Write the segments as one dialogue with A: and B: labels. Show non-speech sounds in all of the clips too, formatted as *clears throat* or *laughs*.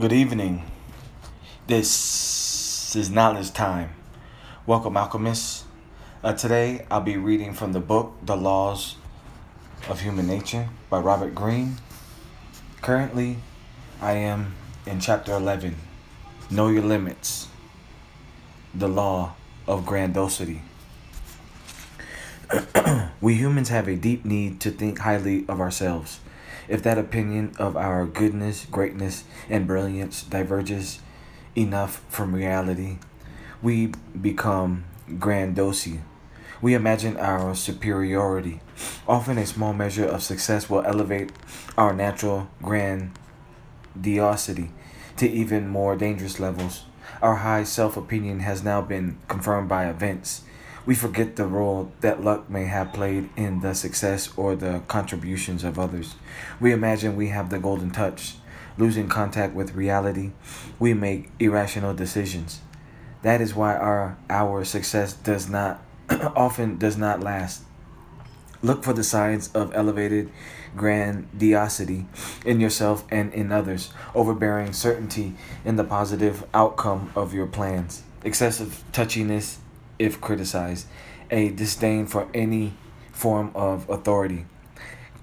A: Good evening. This is knowledge time. Welcome, alchemists. Uh, today I'll be reading from the book The Laws of Human Nature by Robert Greene. Currently, I am in chapter 11 Know Your Limits The Law of Grandiosity. *clears throat* we humans have a deep need to think highly of ourselves. If that opinion of our goodness, greatness, and brilliance diverges enough from reality, we become grandiose. We imagine our superiority. Often, a small measure of success will elevate our natural grandiosity to even more dangerous levels. Our high self opinion has now been confirmed by events we forget the role that luck may have played in the success or the contributions of others. We imagine we have the golden touch. Losing contact with reality, we make irrational decisions. That is why our our success does not *clears throat* often does not last. Look for the signs of elevated grandiosity in yourself and in others, overbearing certainty in the positive outcome of your plans, excessive touchiness if criticized, a disdain for any form of authority.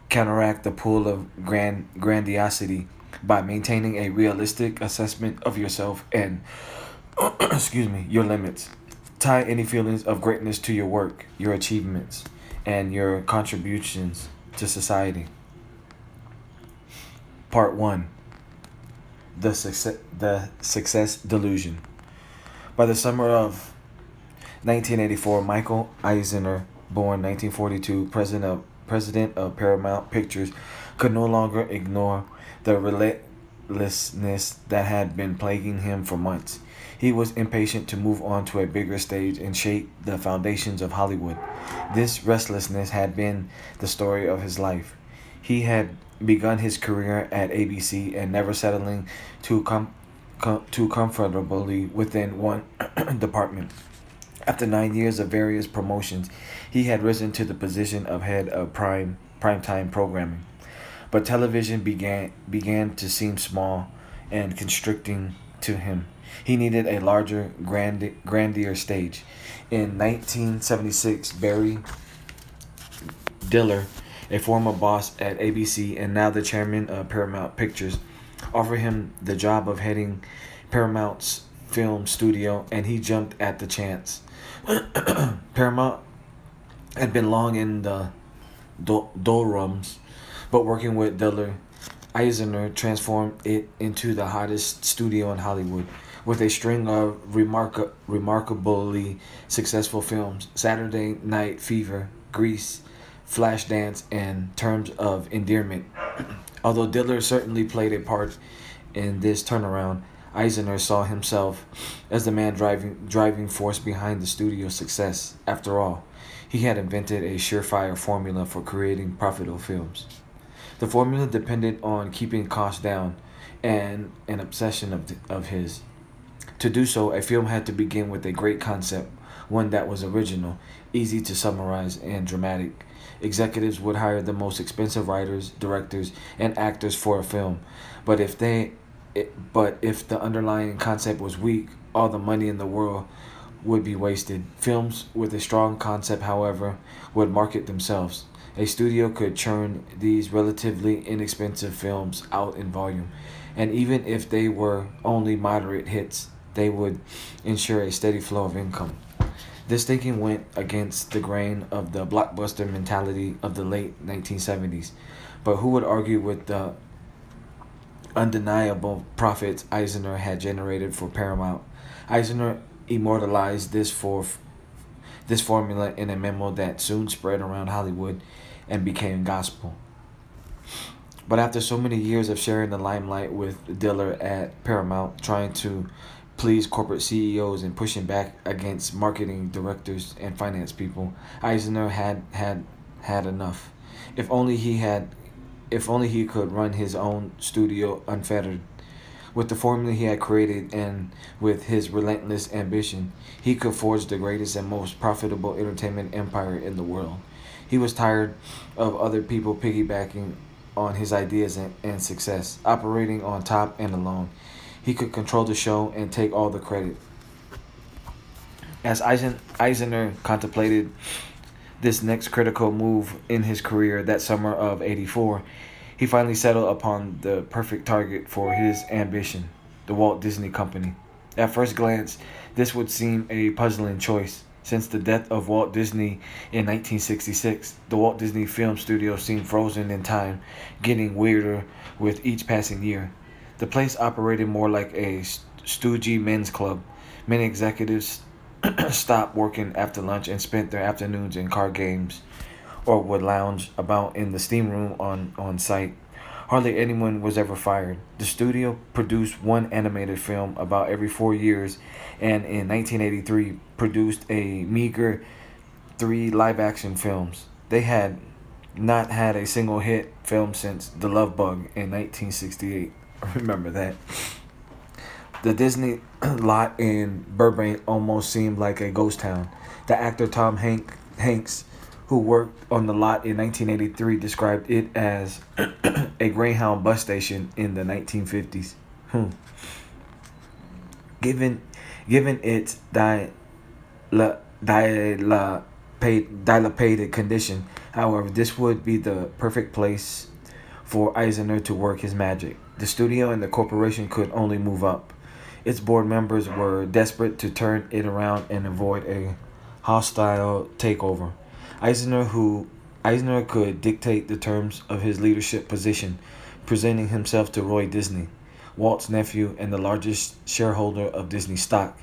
A: Counteract the pull of grand grandiosity by maintaining a realistic assessment of yourself and *clears throat* excuse me, your limits. Tie any feelings of greatness to your work, your achievements, and your contributions to society. Part 1 The Success, the success Delusion. By the summer of 1984, Michael Eisner, born 1942, president of, president of Paramount Pictures, could no longer ignore the relentlessness that had been plaguing him for months. He was impatient to move on to a bigger stage and shape the foundations of Hollywood. This restlessness had been the story of his life. He had begun his career at ABC and never settling too com- com- too comfortably within one *clears throat* department. After nine years of various promotions, he had risen to the position of head of prime primetime programming. But television began began to seem small and constricting to him. He needed a larger, grand, grandier stage. In 1976, Barry Diller, a former boss at ABC and now the chairman of Paramount Pictures, offered him the job of heading Paramount's film studio, and he jumped at the chance. *coughs* Paramount had been long in the doldrums, but working with Diller, Eisner transformed it into the hottest studio in Hollywood with a string of remark- remarkably successful films Saturday Night Fever, Grease, Flashdance, and Terms of Endearment. *coughs* Although Diller certainly played a part in this turnaround, Eisner saw himself as the man driving driving force behind the studio's success. After all, he had invented a surefire formula for creating profitable films. The formula depended on keeping costs down and an obsession of, of his. To do so, a film had to begin with a great concept, one that was original, easy to summarize, and dramatic. Executives would hire the most expensive writers, directors, and actors for a film, but if they it, but if the underlying concept was weak, all the money in the world would be wasted. Films with a strong concept, however, would market themselves. A studio could churn these relatively inexpensive films out in volume, and even if they were only moderate hits, they would ensure a steady flow of income. This thinking went against the grain of the blockbuster mentality of the late 1970s, but who would argue with the undeniable profits Eisner had generated for Paramount. Eisner immortalized this for this formula in a memo that soon spread around Hollywood and became gospel. But after so many years of sharing the limelight with Diller at Paramount, trying to please corporate CEOs and pushing back against marketing directors and finance people, Eisner had had had enough. If only he had if only he could run his own studio unfettered. With the formula he had created and with his relentless ambition, he could forge the greatest and most profitable entertainment empire in the world. He was tired of other people piggybacking on his ideas and, and success, operating on top and alone. he could control the show and take all the credit. As Eisen, Eisner contemplated this next critical move in his career that summer of 84, he finally settled upon the perfect target for his ambition the Walt Disney Company. At first glance, this would seem a puzzling choice. Since the death of Walt Disney in 1966, the Walt Disney Film Studio seemed frozen in time, getting weirder with each passing year. The place operated more like a stoogy men's club. Many executives *clears throat* stopped working after lunch and spent their afternoons in card games or would lounge about in the steam room on, on site. Hardly anyone was ever fired. The studio produced one animated film about every four years, and in 1983 produced a meager three live action films. They had not had a single hit film since The Love Bug in 1968. *laughs* Remember that. The Disney *clears throat* lot in Burbank almost seemed like a ghost town. The actor Tom Hank, Hanks, who worked on the lot in 1983, described it as *clears throat* a Greyhound bus station in the 1950s. Hmm. Given, given its di, la, dilapidated condition, however, this would be the perfect place for Eisner to work his magic. The studio and the corporation could only move up. Its board members were desperate to turn it around and avoid a hostile takeover. Eisner, who Eisner could dictate the terms of his leadership position, presenting himself to Roy Disney, Walt's nephew and the largest shareholder of Disney stock,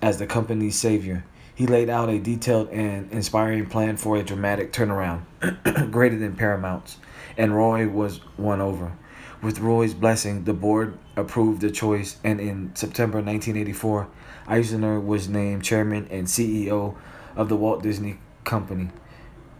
A: as the company's savior. He laid out a detailed and inspiring plan for a dramatic turnaround, *clears throat* greater than Paramount's, and Roy was won over. With Roy's blessing, the board approved the choice, and in September 1984, Eisner was named chairman and CEO of the Walt Disney Company.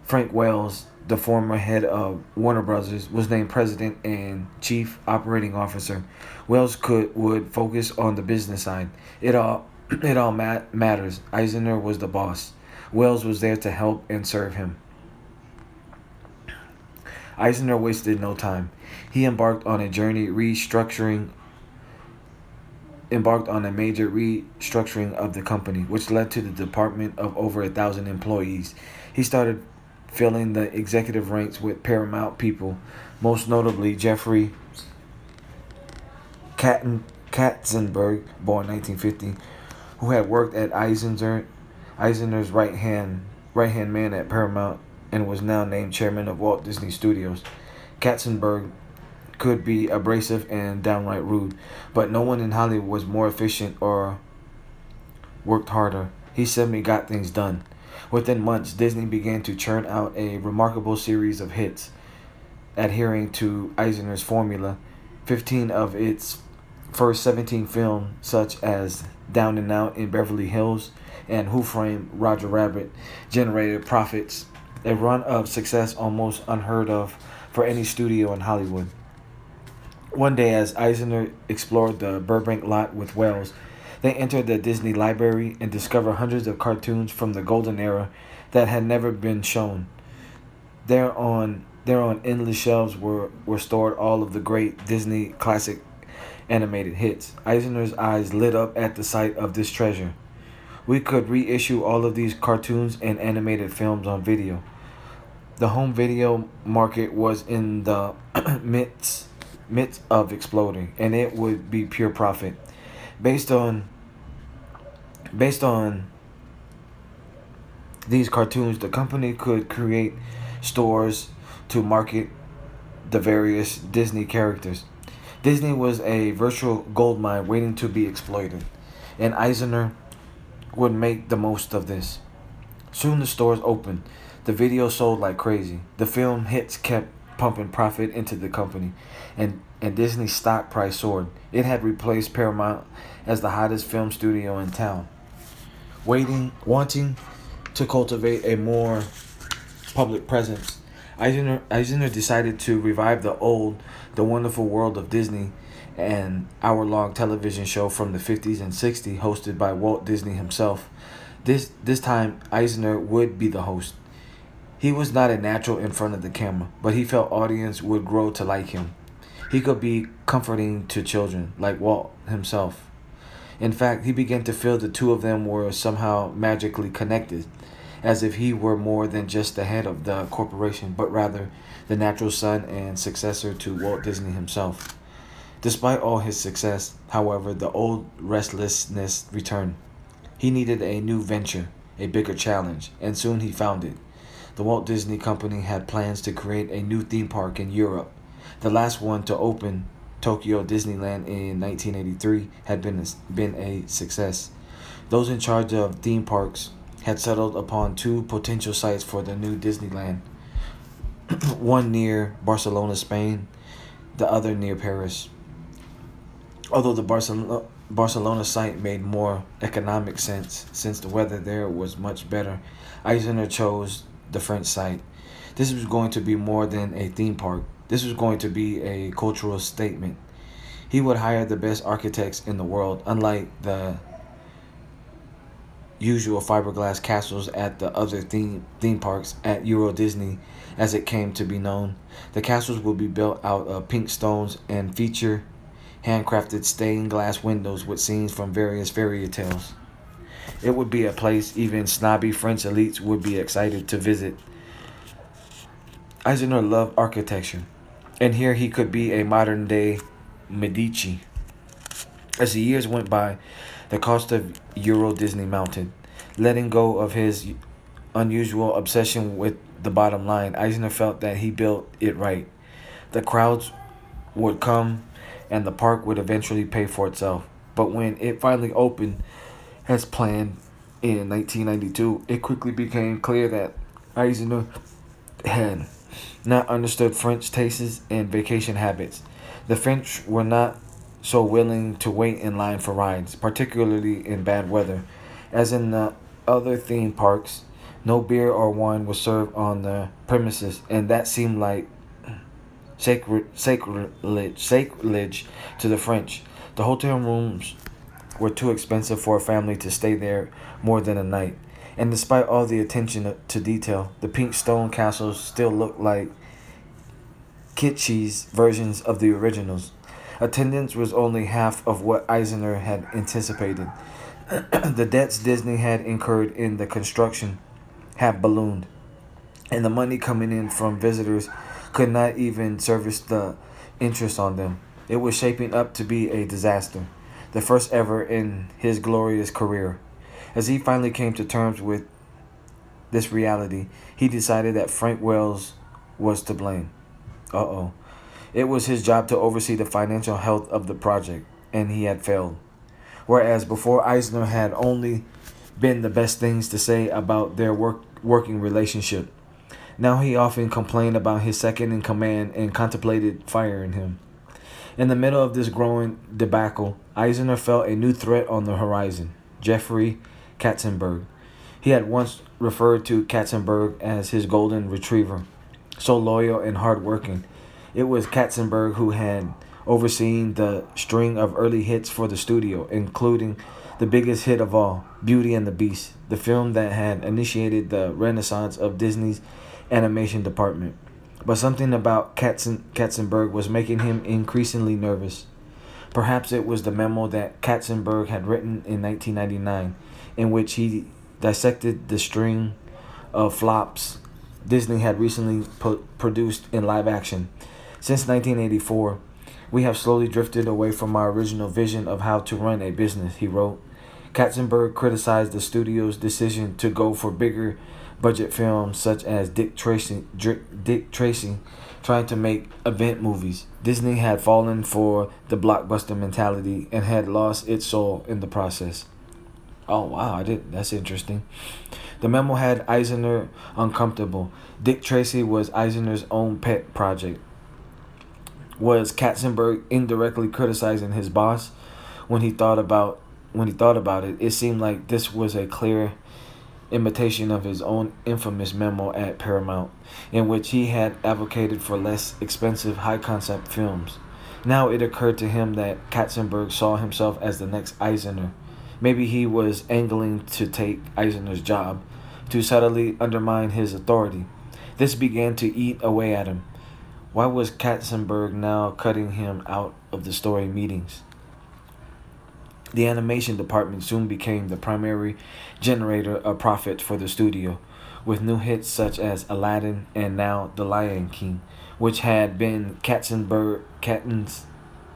A: Frank Wells, the former head of Warner Brothers, was named president and chief operating officer. Wells could would focus on the business side. It all *clears throat* it all mat- matters. Eisner was the boss. Wells was there to help and serve him. Eisner wasted no time. He embarked on a journey restructuring embarked on a major restructuring of the company, which led to the department of over a thousand employees. He started filling the executive ranks with Paramount people, most notably Jeffrey Katten, Katzenberg, born 1950, who had worked at Eisner's right hand right hand man at Paramount and was now named chairman of Walt Disney Studios. Katzenberg could be abrasive and downright rude, but no one in Hollywood was more efficient or worked harder. He suddenly got things done. Within months, Disney began to churn out a remarkable series of hits, adhering to Eisner's formula. 15 of its first 17 films, such as Down and Out in Beverly Hills and Who Framed Roger Rabbit, generated profits a run of success almost unheard of for any studio in Hollywood. One day, as Eisner explored the Burbank lot with Wells, they entered the Disney library and discovered hundreds of cartoons from the golden era that had never been shown. There on there on endless shelves were, were stored all of the great Disney classic animated hits. Eisner's eyes lit up at the sight of this treasure. We could reissue all of these cartoons and animated films on video. The home video market was in the *clears throat* midst, midst of exploding, and it would be pure profit. Based on based on these cartoons, the company could create stores to market the various Disney characters. Disney was a virtual gold mine waiting to be exploited, and Eisner would make the most of this. Soon the stores opened. The video sold like crazy. The film hits kept pumping profit into the company, and, and Disney's stock price soared. It had replaced Paramount as the hottest film studio in town. Waiting, wanting to cultivate a more public presence, Eisner, Eisner decided to revive the old, the wonderful world of Disney an hour long television show from the 50s and 60s hosted by Walt Disney himself. This, this time, Eisner would be the host. He was not a natural in front of the camera, but he felt audience would grow to like him. he could be comforting to children, like Walt himself. In fact, he began to feel the two of them were somehow magically connected, as if he were more than just the head of the corporation, but rather the natural son and successor to Walt Disney himself. Despite all his success, however, the old restlessness returned. He needed a new venture, a bigger challenge, and soon he found it. The Walt Disney Company had plans to create a new theme park in Europe. The last one to open, Tokyo Disneyland in 1983, had been a, been a success. Those in charge of theme parks had settled upon two potential sites for the new Disneyland *clears throat* one near Barcelona, Spain, the other near Paris. Although the Barcelona Barcelona site made more economic sense since the weather there was much better, Eisner chose the French site. This was going to be more than a theme park. This was going to be a cultural statement. He would hire the best architects in the world, unlike the usual fiberglass castles at the other theme theme parks at Euro Disney as it came to be known. The castles will be built out of pink stones and feature handcrafted stained glass windows with scenes from various fairy tales. It would be a place even snobby French elites would be excited to visit. Eisner loved architecture, and here he could be a modern day Medici. As the years went by, the cost of Euro Disney mounted. Letting go of his unusual obsession with the bottom line, Eisner felt that he built it right. The crowds would come and the park would eventually pay for itself. But when it finally opened as planned in 1992, it quickly became clear that Eisner had not understood French tastes and vacation habits. The French were not so willing to wait in line for rides, particularly in bad weather. As in the other theme parks, no beer or wine was served on the premises, and that seemed like sacred, sacrilege, sacrilege to the French. The hotel rooms were too expensive for a family to stay there more than a night. And despite all the attention to detail, the pink stone castles still looked like kitschy versions of the originals. Attendance was only half of what Eisner had anticipated. *clears throat* the debts Disney had incurred in the construction had ballooned, and the money coming in from visitors could not even service the interest on them. It was shaping up to be a disaster, the first ever in his glorious career. As he finally came to terms with this reality, he decided that Frank Wells was to blame. Uh oh. It was his job to oversee the financial health of the project, and he had failed. Whereas before Eisner had only been the best things to say about their work working relationship. Now he often complained about his second in command and contemplated firing him. In the middle of this growing debacle, Eisner felt a new threat on the horizon Jeffrey Katzenberg. He had once referred to Katzenberg as his golden retriever, so loyal and hardworking. It was Katzenberg who had overseen the string of early hits for the studio, including the biggest hit of all, Beauty and the Beast, the film that had initiated the renaissance of Disney's animation department. But something about Katzen, Katzenberg was making him increasingly nervous. Perhaps it was the memo that Katzenberg had written in 1999, in which he dissected the string of flops Disney had recently produced in live action. Since 1984, we have slowly drifted away from our original vision of how to run a business, he wrote. Katzenberg criticized the studio's decision to go for bigger budget films such as Dick Tracy, Dick Tracy trying to make event movies. Disney had fallen for the blockbuster mentality and had lost its soul in the process. Oh wow, I did that's interesting. The memo had Eisner uncomfortable. Dick Tracy was Eisner's own pet project. Was Katzenberg indirectly criticizing his boss when he thought about when he thought about it, it seemed like this was a clear imitation of his own infamous memo at Paramount, in which he had advocated for less expensive, high concept films. Now it occurred to him that Katzenberg saw himself as the next Eisner. Maybe he was angling to take Eisner's job, to subtly undermine his authority. This began to eat away at him. Why was Katzenberg now cutting him out of the story meetings? The animation department soon became the primary generator of profit for the studio, with new hits such as Aladdin and now The Lion King, which had been Katzenberg Katzen's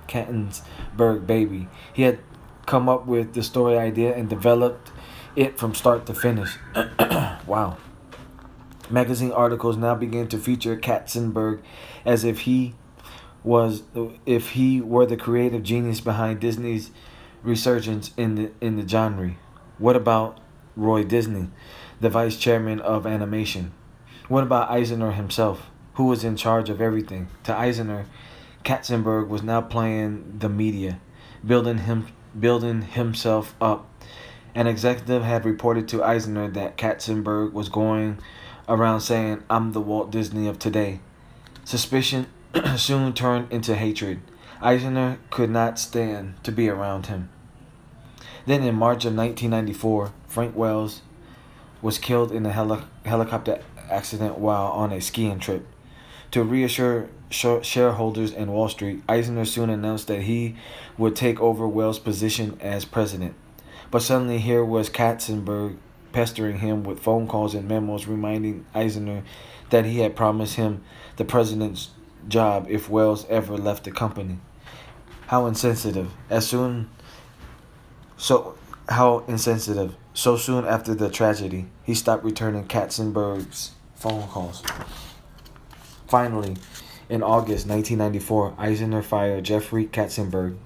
A: Katzenberg baby. He had come up with the story idea and developed it from start to finish. *coughs* wow. Magazine articles now began to feature Katzenberg as if he was if he were the creative genius behind Disney's resurgence in the in the genre. What about Roy Disney, the vice chairman of animation? What about Eisner himself, who was in charge of everything? To Eisner, Katzenberg was now playing the media, building him building himself up. An executive had reported to Eisner that Katzenberg was going around saying, I'm the Walt Disney of today. Suspicion *clears throat* soon turned into hatred. Eisner could not stand to be around him. Then in March of 1994, Frank Wells was killed in a heli- helicopter accident while on a skiing trip. To reassure shareholders in Wall Street, Eisner soon announced that he would take over Wells' position as president. But suddenly here was Katzenberg pestering him with phone calls and memos reminding Eisner that he had promised him the president's job if Wells ever left the company. How insensitive. As soon so how insensitive. So soon after the tragedy, he stopped returning Katzenberg's phone calls. Finally, in August 1994, Eisner fired Jeffrey Katzenberg,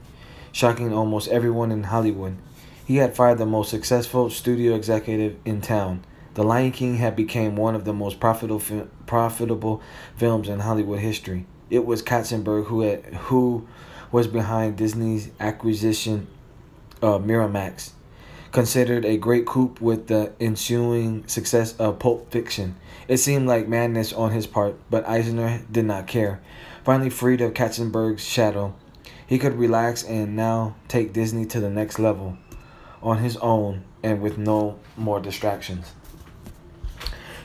A: shocking almost everyone in Hollywood. He had fired the most successful studio executive in town. The Lion King had become one of the most profitable profitable films in Hollywood history. It was Katzenberg who had, who was behind Disney's acquisition of Miramax, considered a great coup with the ensuing success of Pulp Fiction. It seemed like madness on his part, but Eisner did not care. Finally freed of Katzenberg's shadow, he could relax and now take Disney to the next level on his own and with no more distractions.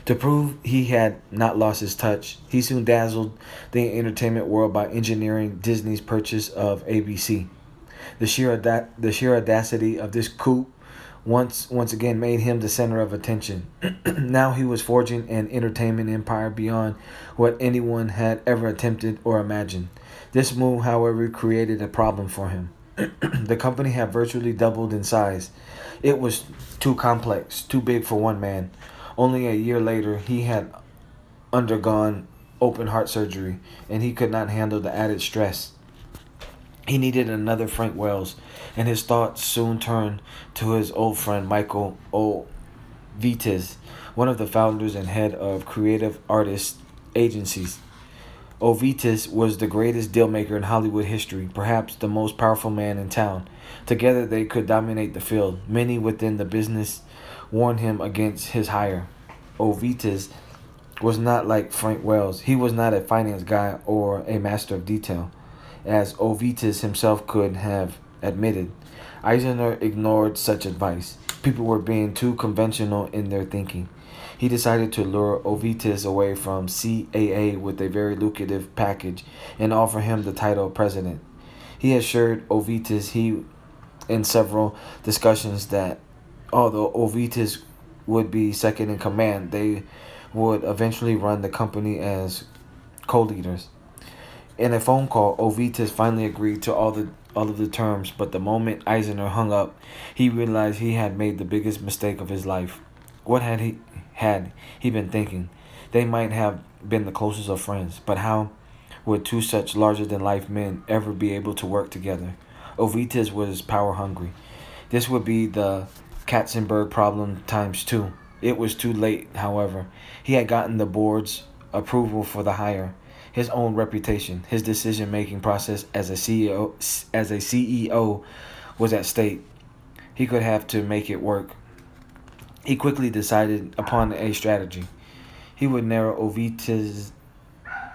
A: To prove he had not lost his touch, he soon dazzled the entertainment world by engineering Disney's purchase of ABC. The sheer, the sheer audacity of this coup once once again made him the center of attention. *clears throat* now he was forging an entertainment empire beyond what anyone had ever attempted or imagined. This move, however, created a problem for him. *clears throat* the company had virtually doubled in size. It was too complex, too big for one man. Only a year later, he had undergone open heart surgery and he could not handle the added stress. He needed another Frank Wells, and his thoughts soon turned to his old friend Michael O. One of the founders and head of creative artist agencies. Ovitz was the greatest dealmaker in Hollywood history, perhaps the most powerful man in town. Together they could dominate the field. Many within the business warned him against his hire. Ovitz was not like Frank Wells. He was not a finance guy or a master of detail, as Ovitz himself could have admitted. Eisner ignored such advice. People were being too conventional in their thinking. He decided to lure Ovitz away from CAA with a very lucrative package and offer him the title of president. He assured Ovitz he in several discussions that although Ovitz would be second in command, they would eventually run the company as co-leaders. In a phone call, Ovitz finally agreed to all the all of the terms, but the moment Eisner hung up, he realized he had made the biggest mistake of his life. What had he had he been thinking? They might have been the closest of friends, but how would two such larger than life men ever be able to work together? Ovitz was power hungry. This would be the Katzenberg problem times two. It was too late, however. He had gotten the board's approval for the hire. His own reputation, his decision making process as a CEO as a CEO was at stake. He could have to make it work. He quickly decided upon a strategy. He would narrow Ovitz'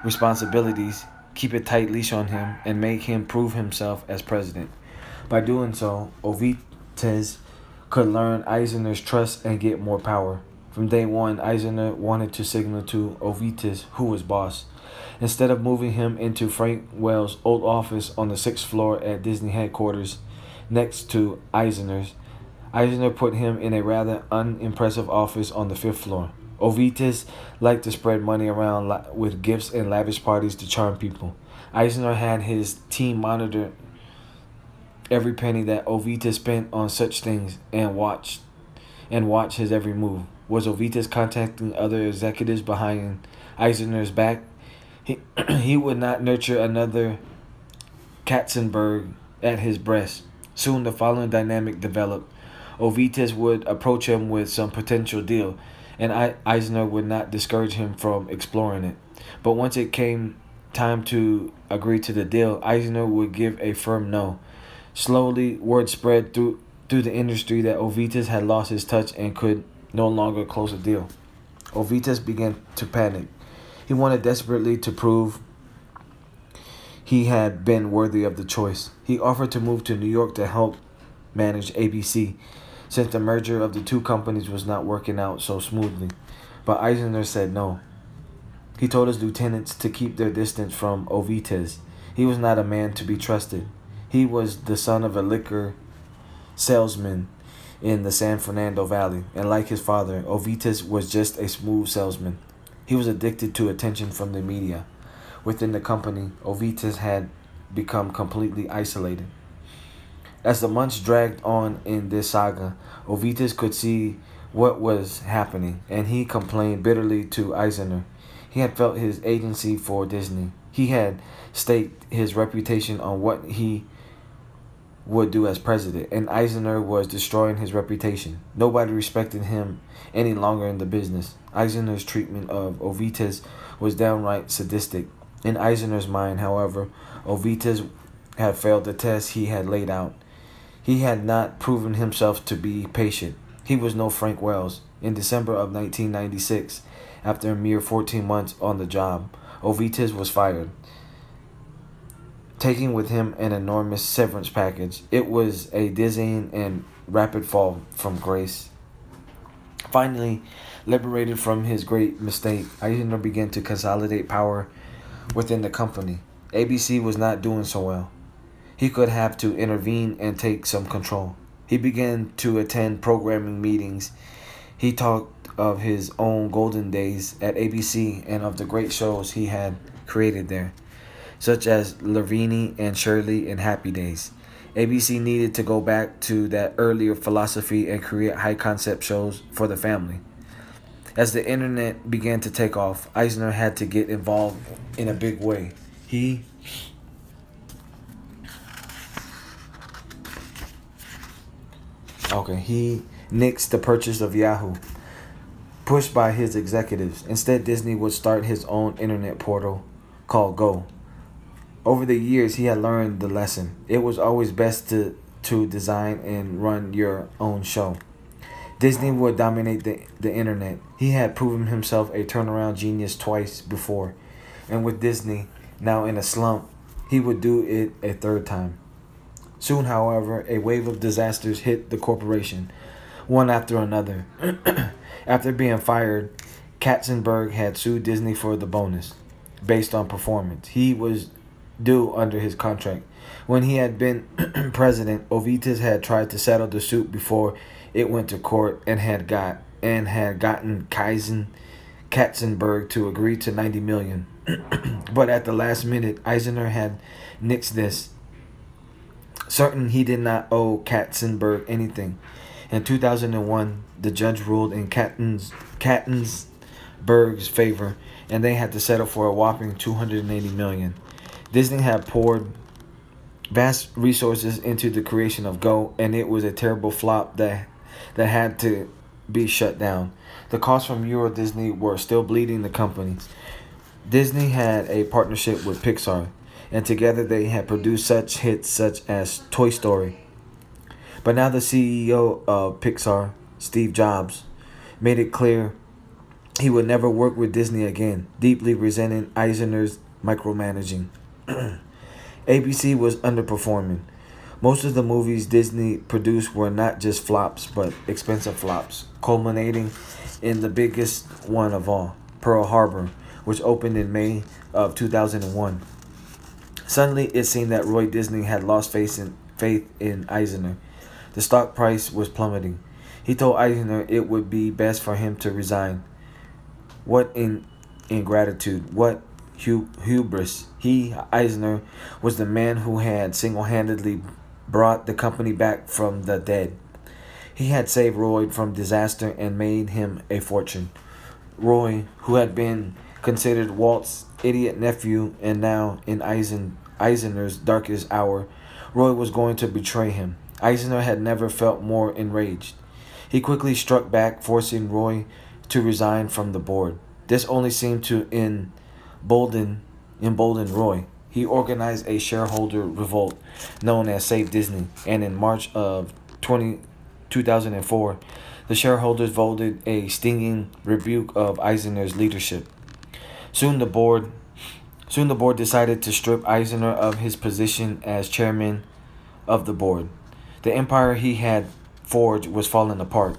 A: responsibilities, keep a tight leash on him, and make him prove himself as president. By doing so, Ovitz could learn Eisner's trust and get more power. From day one, Eisner wanted to signal to Ovitz who was boss. Instead of moving him into Frank Wells' old office on the sixth floor at Disney headquarters, next to Eisner's, Eisner put him in a rather unimpressive office on the fifth floor. Ovitz liked to spread money around with gifts and lavish parties to charm people. Eisner had his team monitor every penny that Ovitz spent on such things and watched and watch his every move. Was Ovitz contacting other executives behind Eisner's back? He, *clears throat* he would not nurture another Katzenberg at his breast. Soon the following dynamic developed. Ovitz would approach him with some potential deal, and Eisner would not discourage him from exploring it. But once it came time to agree to the deal, Eisner would give a firm no. Slowly, word spread through through the industry that Ovitz had lost his touch and could no longer close a deal. Ovitz began to panic. He wanted desperately to prove he had been worthy of the choice. He offered to move to New York to help manage ABC, since the merger of the two companies was not working out so smoothly. But Eisner said no. He told his lieutenants to keep their distance from Ovitz. He was not a man to be trusted. He was the son of a liquor salesman in the San Fernando Valley, and like his father, Ovitz was just a smooth salesman. He was addicted to attention from the media. Within the company, Ovitz had become completely isolated. As the months dragged on in this saga, Ovitz could see what was happening, and he complained bitterly to Eisner. He had felt his agency for Disney. He had staked his reputation on what he would do as president, and Eisner was destroying his reputation. Nobody respected him any longer in the business. Eisner's treatment of Ovitz was downright sadistic. In Eisner's mind, however, Ovitz had failed the test he had laid out. He had not proven himself to be patient. He was no Frank Wells. In December of 1996, after a mere 14 months on the job, Ovitz was fired taking with him an enormous severance package. It was a dizzying and rapid fall from grace. Finally, liberated from his great mistake, Eisner began to consolidate power within the company. ABC was not doing so well. He could have to intervene and take some control. He began to attend programming meetings. He talked of his own golden days at ABC and of the great shows he had created there such as Laverne and Shirley and Happy Days. ABC needed to go back to that earlier philosophy and create high concept shows for the family. As the internet began to take off, Eisner had to get involved in a big way. He Okay, he nixed the purchase of Yahoo, pushed by his executives. Instead, Disney would start his own internet portal called Go. Over the years, he had learned the lesson. It was always best to, to design and run your own show. Disney would dominate the, the internet. He had proven himself a turnaround genius twice before. And with Disney now in a slump, he would do it a third time. Soon, however, a wave of disasters hit the corporation, one after another. *clears throat* after being fired, Katzenberg had sued Disney for the bonus based on performance. He was due under his contract. When he had been *clears throat* president, Ovitz had tried to settle the suit before it went to court and had got and had gotten Kaizen Katzenberg to agree to 90 million. *clears throat* but at the last minute, Eisner had nixed this. Certain he did not owe Katzenberg anything. In 2001, the judge ruled in Kattens, Kattensberg's favor, and they had to settle for a whopping 280 million. Disney had poured vast resources into the creation of Go, and it was a terrible flop that that had to be shut down. The costs from Euro Disney were still bleeding the company. Disney had a partnership with Pixar, and together they had produced such hits such as Toy Story. But now the CEO of Pixar, Steve Jobs, made it clear he would never work with Disney again, deeply resenting Eisner's micromanaging. *clears throat* ABC was underperforming. Most of the movies Disney produced were not just flops, but expensive flops, culminating in the biggest one of all, Pearl Harbor, which opened in May of 2001. Suddenly, it seemed that Roy Disney had lost faith in, faith in Eisner. The stock price was plummeting. He told Eisner it would be best for him to resign. What in ingratitude, what hubris. He, Eisner, was the man who had single handedly brought the company back from the dead. He had saved Roy from disaster and made him a fortune. Roy, who had been considered Walt's idiot nephew and now in Eisen, Eisner's darkest hour, Roy was going to betray him. Eisner had never felt more enraged. He quickly struck back, forcing Roy to resign from the board. This only seemed to embolden, embolden Roy. He organized a shareholder revolt known as Save Disney, and in March of 20, 2004, the shareholders voted a stinging rebuke of Eisner's leadership. Soon the board soon the board decided to strip Eisner of his position as chairman of the board. The empire he had forged was falling apart.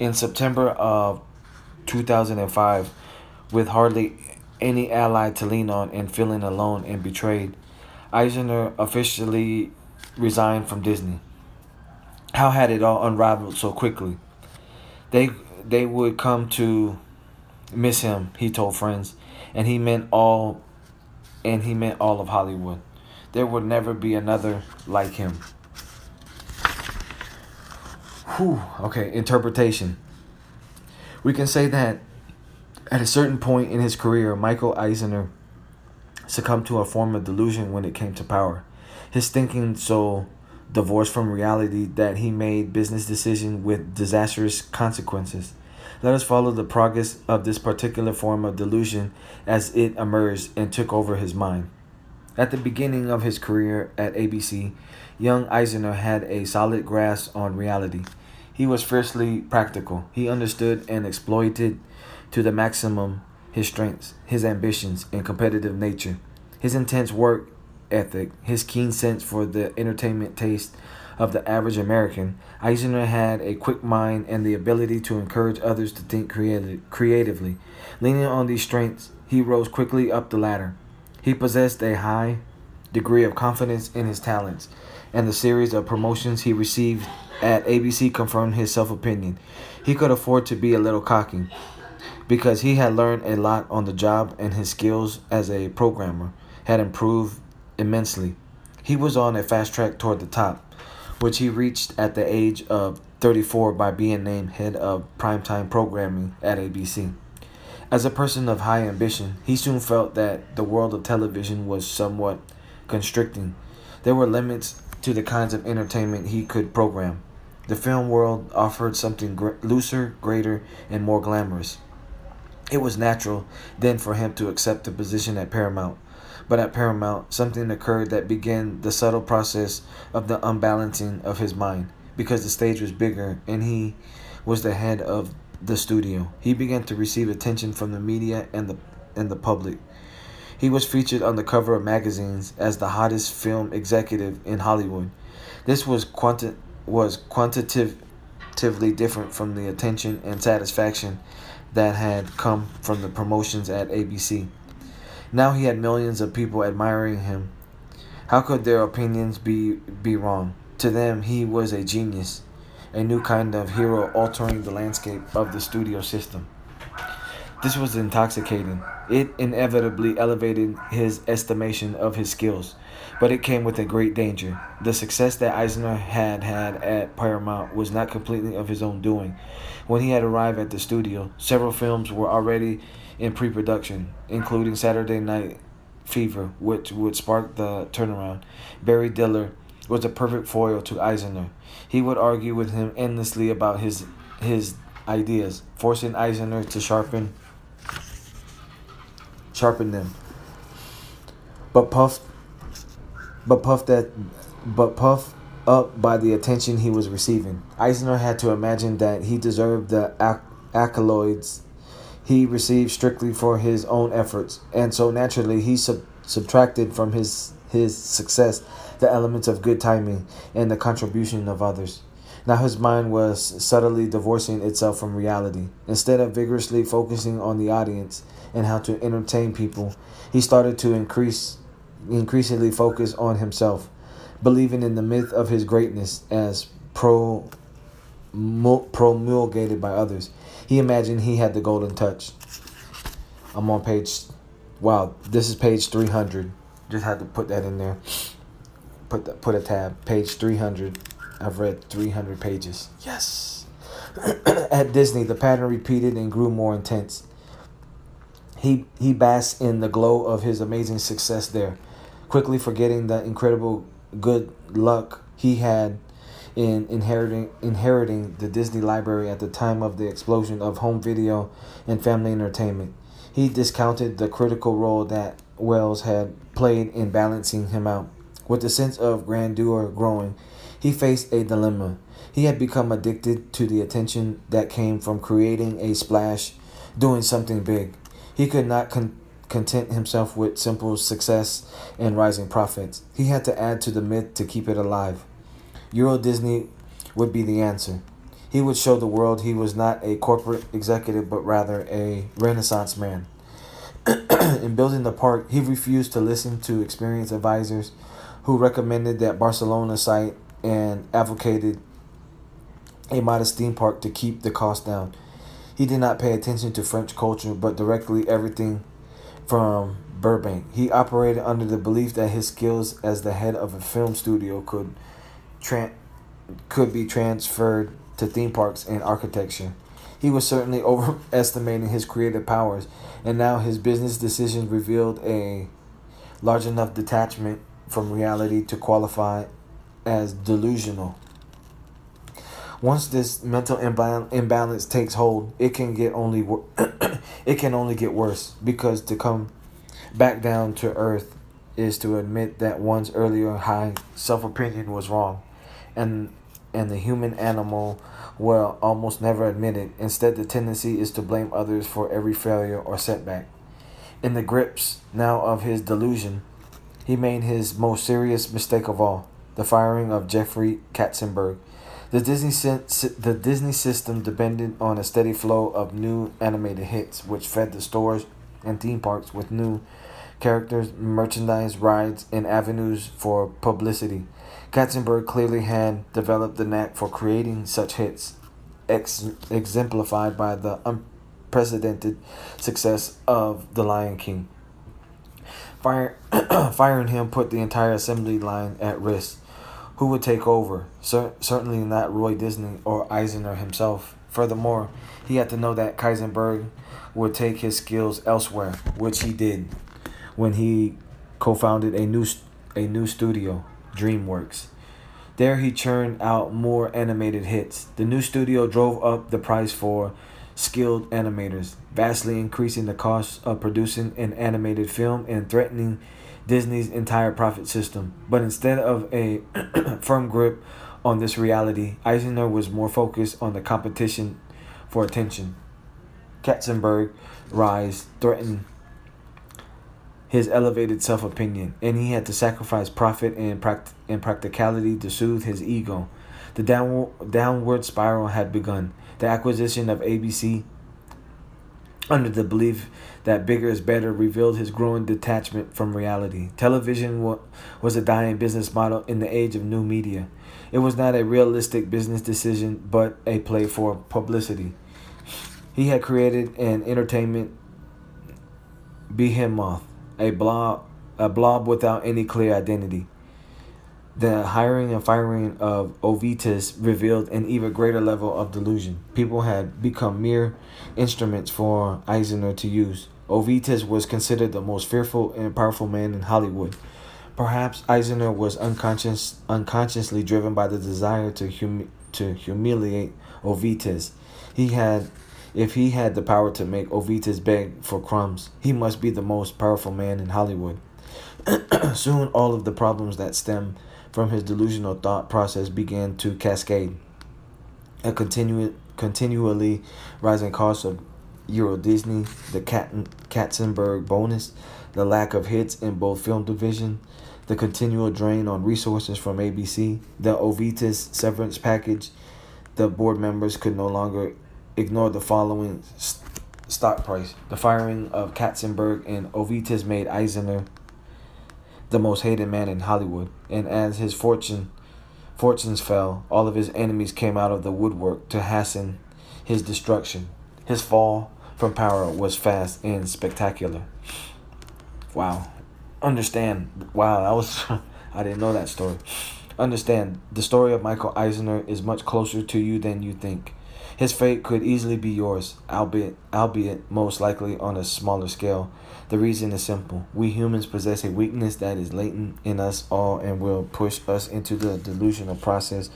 A: In September of 2005, with hardly any ally to lean on and feeling alone and betrayed, Eisner officially resigned from Disney. How had it all unraveled so quickly? They they would come to miss him, he told friends, and he meant all and he meant all of Hollywood. There would never be another like him. Whew, okay, interpretation. We can say that at a certain point in his career, Michael Eisner succumbed to a form of delusion when it came to power. His thinking so divorced from reality that he made business decisions with disastrous consequences. Let us follow the progress of this particular form of delusion as it emerged and took over his mind. At the beginning of his career at ABC, young Eisner had a solid grasp on reality. He was fiercely practical. He understood and exploited to the maximum his strengths, his ambitions, and competitive nature. His intense work ethic, his keen sense for the entertainment taste of the average American, Eisner had a quick mind and the ability to encourage others to think creative, creatively. Leaning on these strengths, he rose quickly up the ladder. He possessed a high degree of confidence in his talents, and the series of promotions he received at ABC confirmed his self opinion. He could afford to be a little cocky because he had learned a lot on the job and his skills as a programmer had improved immensely. He was on a fast track toward the top, which he reached at the age of 34 by being named head of primetime programming at ABC. As a person of high ambition, he soon felt that the world of television was somewhat constricting. There were limits to the kinds of entertainment he could program. The film world offered something gr- looser, greater, and more glamorous. It was natural then for him to accept the position at Paramount. But at Paramount, something occurred that began the subtle process of the unbalancing of his mind. Because the stage was bigger and he was the head of the studio, he began to receive attention from the media and the and the public. He was featured on the cover of magazines as the hottest film executive in Hollywood. This was quanti- was quantitatively different from the attention and satisfaction that had come from the promotions at ABC. Now he had millions of people admiring him. How could their opinions be, be wrong? To them, he was a genius, a new kind of hero altering the landscape of the studio system. This was intoxicating. It inevitably elevated his estimation of his skills, but it came with a great danger. The success that Eisner had had at Paramount was not completely of his own doing. When he had arrived at the studio, several films were already in pre production, including Saturday Night Fever, which would spark the turnaround. Barry Diller was a perfect foil to Eisner. He would argue with him endlessly about his his ideas, forcing Eisner to sharpen sharpen them. But Puff but Puff that but Puff up by the attention he was receiving. Eisner had to imagine that he deserved the accolades he received strictly for his own efforts, and so naturally he sub- subtracted from his his success the elements of good timing and the contribution of others. Now his mind was subtly divorcing itself from reality. Instead of vigorously focusing on the audience and how to entertain people, he started to increase increasingly focus on himself, believing in the myth of his greatness as pro promulgated by others. He imagined he had the golden touch. I'm on page wow, this is page 300. Just had to put that in there. Put the, put a tab. Page 300. I've read 300 pages. Yes. *clears throat* At Disney, the pattern repeated and grew more intense. He he basked in the glow of his amazing success there, quickly forgetting the incredible good luck he had in inheriting inheriting the Disney library at the time of the explosion of home video and family entertainment. He discounted the critical role that Wells had played in balancing him out. With the sense of grandeur growing, he faced a dilemma. He had become addicted to the attention that came from creating a splash, doing something big. He could not con- content himself with simple success and rising profits. He had to add to the myth to keep it alive. Euro Disney would be the answer. He would show the world he was not a corporate executive but rather a renaissance man. *clears throat* in building the park, he refused to listen to experienced advisors who recommended that Barcelona site and advocated a modest theme park to keep the cost down. He did not pay attention to French culture, but directly everything from Burbank. He operated under the belief that his skills as the head of a film studio could could be transferred to theme parks and architecture. He was certainly *laughs* overestimating his creative powers, and now his business decisions revealed a large enough detachment from reality to qualify as delusional. Once this mental imbal- imbalance takes hold, it can get only wor- *clears throat* it can only get worse because to come back down to earth is to admit that one's earlier high self-opinion was wrong and and the human animal will almost never admit it. Instead, the tendency is to blame others for every failure or setback. In the grips now of his delusion, he made his most serious mistake of all the firing of Jeffrey Katzenberg. The Disney, the Disney system depended on a steady flow of new animated hits, which fed the stores and theme parks with new characters, merchandise, rides, and avenues for publicity. Katzenberg clearly had developed the knack for creating such hits, ex- exemplified by the unprecedented success of The Lion King. Fire, *clears throat* firing him put the entire assembly line at risk. Who would take over? Cer- certainly not Roy Disney or Eisner himself. Furthermore, he had to know that Katzenberg would take his skills elsewhere, which he did when he co-founded a new a new studio, DreamWorks. There he churned out more animated hits. The new studio drove up the price for skilled animators, vastly increasing the cost of producing an animated film and threatening Disney's entire profit system. But instead of a *clears throat* firm grip on this reality, Eisner was more focused on the competition for attention. Katzenberg rise threatened his elevated self opinion, and he had to sacrifice profit and, pract- and practicality to soothe his ego. The downward, downward spiral had begun. The acquisition of ABC, under the belief that bigger is better, revealed his growing detachment from reality. Television was a dying business model in the age of new media. It was not a realistic business decision, but a play for publicity. He had created an entertainment behemoth a blob a blob without any clear identity. The hiring and firing of Ovitz revealed an even greater level of delusion. People had become mere instruments for Eisner to use. Ovitz was considered the most fearful and powerful man in Hollywood. Perhaps Eisner was unconscious, unconsciously driven by the desire to humi- to humiliate Ovitz. He had if he had the power to make Ovitz beg for crumbs, he must be the most powerful man in Hollywood. *clears throat* Soon, all of the problems that stem from his delusional thought process began to cascade. A continu- continually rising cost of Euro Disney, the Kat- Katzenberg bonus, the lack of hits in both film division, the continual drain on resources from ABC, the Ovitz severance package, the board members could no longer ignore the following st- stock price. The firing of Katzenberg and Ovitz made Eisner the most hated man in Hollywood, and as his fortune fortunes fell, all of his enemies came out of the woodwork to hasten his destruction. His fall from power was fast and spectacular. Wow. Understand. Wow, that was *laughs* I didn't know that story. Understand, the story of Michael Eisner is much closer to you than you think. His fate could easily be yours, albeit albeit most likely on a smaller scale. The reason is simple. We humans possess a weakness that is latent in us all and will push us into the delusional process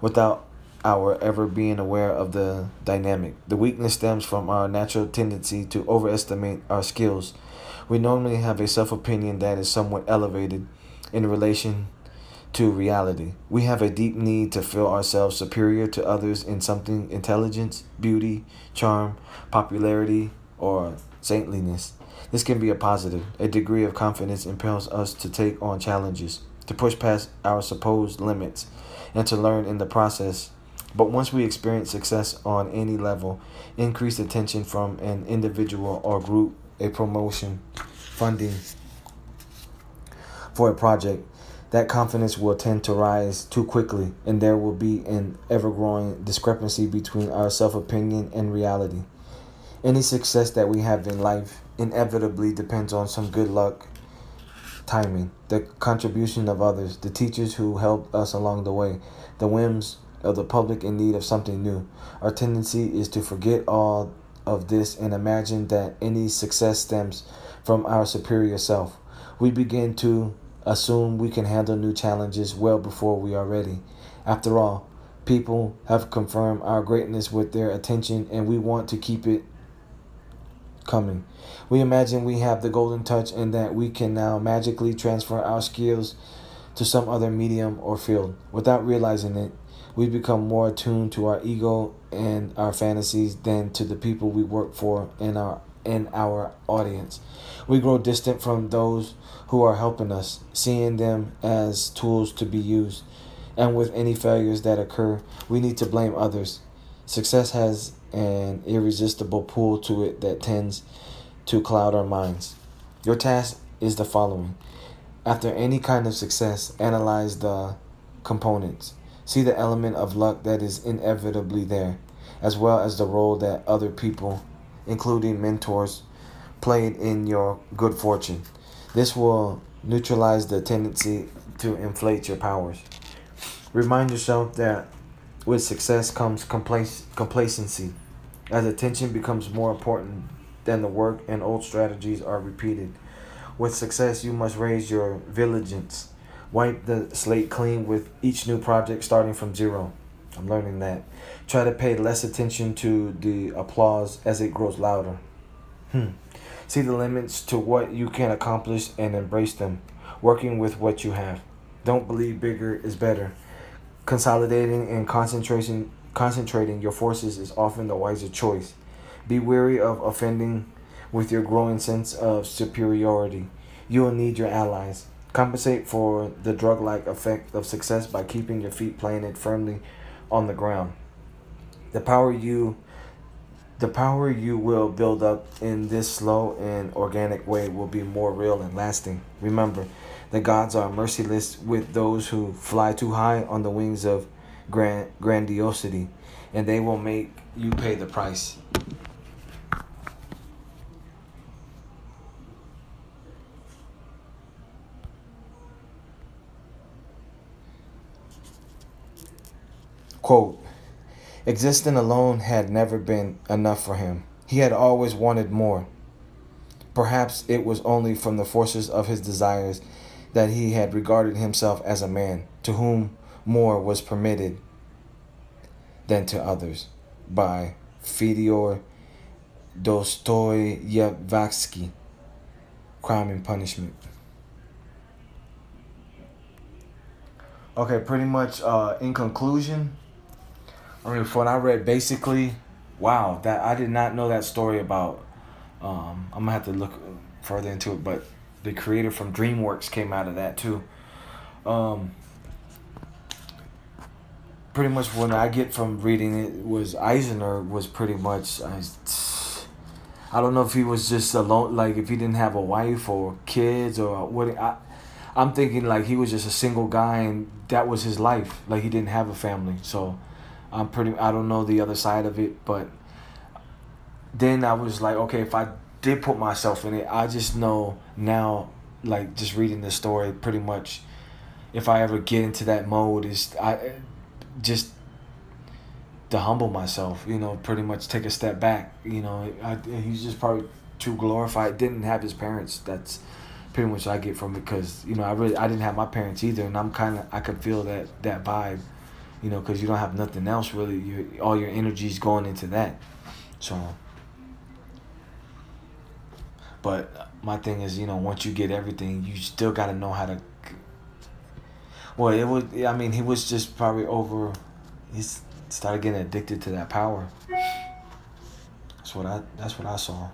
A: without our ever being aware of the dynamic. The weakness stems from our natural tendency to overestimate our skills. We normally have a self opinion that is somewhat elevated in relation to reality. We have a deep need to feel ourselves superior to others in something intelligence, beauty, charm, popularity, or saintliness. This can be a positive. A degree of confidence impels us to take on challenges, to push past our supposed limits, and to learn in the process. But once we experience success on any level, increased attention from an individual or group, a promotion, funding for a project, that confidence will tend to rise too quickly, and there will be an ever growing discrepancy between our self opinion and reality. Any success that we have in life inevitably depends on some good luck, timing, the contribution of others, the teachers who helped us along the way, the whims of the public in need of something new. Our tendency is to forget all of this and imagine that any success stems from our superior self. We begin to assume we can handle new challenges well before we are ready. After all, people have confirmed our greatness with their attention and we want to keep it coming. We imagine we have the golden touch and that we can now magically transfer our skills to some other medium or field. Without realizing it, we become more attuned to our ego and our fantasies than to the people we work for and our in our audience. We grow distant from those who are helping us, seeing them as tools to be used. And with any failures that occur, we need to blame others. Success has an irresistible pull to it that tends to cloud our minds. Your task is the following. After any kind of success, analyze the components. See the element of luck that is inevitably there, as well as the role that other people including mentors, played in your good fortune. This will neutralize the tendency to inflate your powers. Remind yourself that with success comes complac- complacency, as attention becomes more important than the work and old strategies are repeated. With success, you must raise your vigilance. Wipe the slate clean with each new project starting from zero. I'm learning that. Try to pay less attention to the applause as it grows louder. Hmm. See the limits to what you can accomplish and embrace them, working with what you have. Don't believe bigger is better. Consolidating and concentration concentrating your forces is often the wiser choice. Be wary of offending with your growing sense of superiority. You will need your allies. Compensate for the drug like effect of success by keeping your feet planted firmly on the ground. The power you the power you will build up in this slow and organic way will be more real and lasting. Remember, the gods are merciless with those who fly too high on the wings of grand grandiosity, and they will make you pay the price. Quote Existing alone had never been enough for him. He had always wanted more. Perhaps it was only from the forces of his desires that he had regarded himself as a man to whom more was permitted than to others. By Fyodor Dostoyevsky, Crime and Punishment. Okay, pretty much uh, in conclusion, I mean, from what I read, basically, wow, that I did not know that story about. Um, I'm gonna have to look further into it, but the creator from DreamWorks came out of that too. Um, pretty much what I get from reading it was Eisner was pretty much I, I don't know if he was just alone like if he didn't have a wife or kids or what I I'm thinking like he was just a single guy and that was his life like he didn't have a family so I'm pretty I don't know the other side of it but then I was like okay if I did put myself in it I just know now like just reading the story pretty much if I ever get into that mode is I just to humble myself, you know, pretty much take a step back. You know, I, he's just probably too glorified. Didn't have his parents. That's pretty much I get from it because you know I really I didn't have my parents either, and I'm kind of I could feel that that vibe, you know, because you don't have nothing else really. You all your energy's going into that, so. But my thing is, you know, once you get everything, you still got to know how to well, it was. I mean, he was just probably over. He started getting addicted to that power. That's what I. That's what I saw.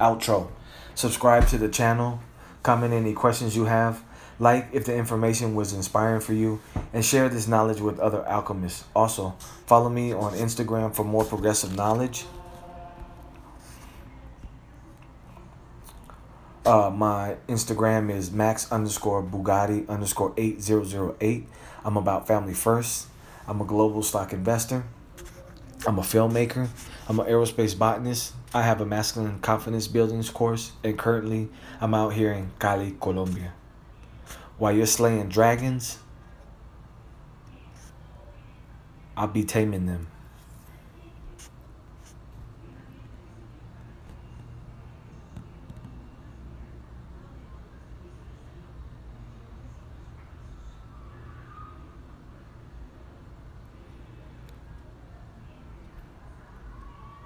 A: Outro. Subscribe to the channel. Comment any questions you have. Like if the information was inspiring for you, and share this knowledge with other alchemists. Also, follow me on Instagram for more progressive knowledge. Uh, my Instagram is max underscore Bugatti underscore 8008. I'm about family first. I'm a global stock investor. I'm a filmmaker. I'm an aerospace botanist. I have a masculine confidence buildings course, and currently I'm out here in Cali, Colombia. While you're slaying dragons, I'll be taming them.